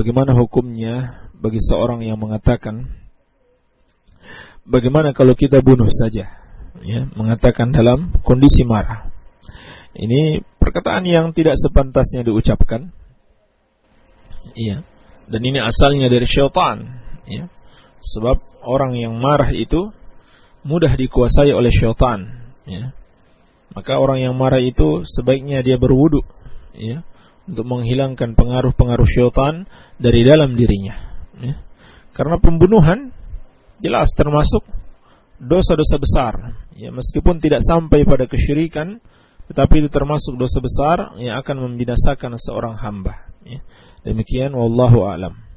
Bagaimana hukumnya bagi seorang yang mengatakan Bagaimana kalau kita bunuh saja ya, Mengatakan dalam kondisi marah Ini perkataan yang tidak sepantasnya diucapkan Iya Dan ini asalnya dari syaitan ya. Sebab orang yang marah itu Mudah dikuasai oleh syaitan ya. Maka orang yang marah itu Sebaiknya dia berwudu ya untuk menghilangkan pengaruh-pengaruh syaitan dari dalam dirinya. Ya. Karena pembunuhan jelas termasuk dosa-dosa besar. Ya, meskipun tidak sampai pada kesyirikan, tetapi itu termasuk dosa besar yang akan membinasakan seorang hamba. Ya. Demikian wallahu a'lam.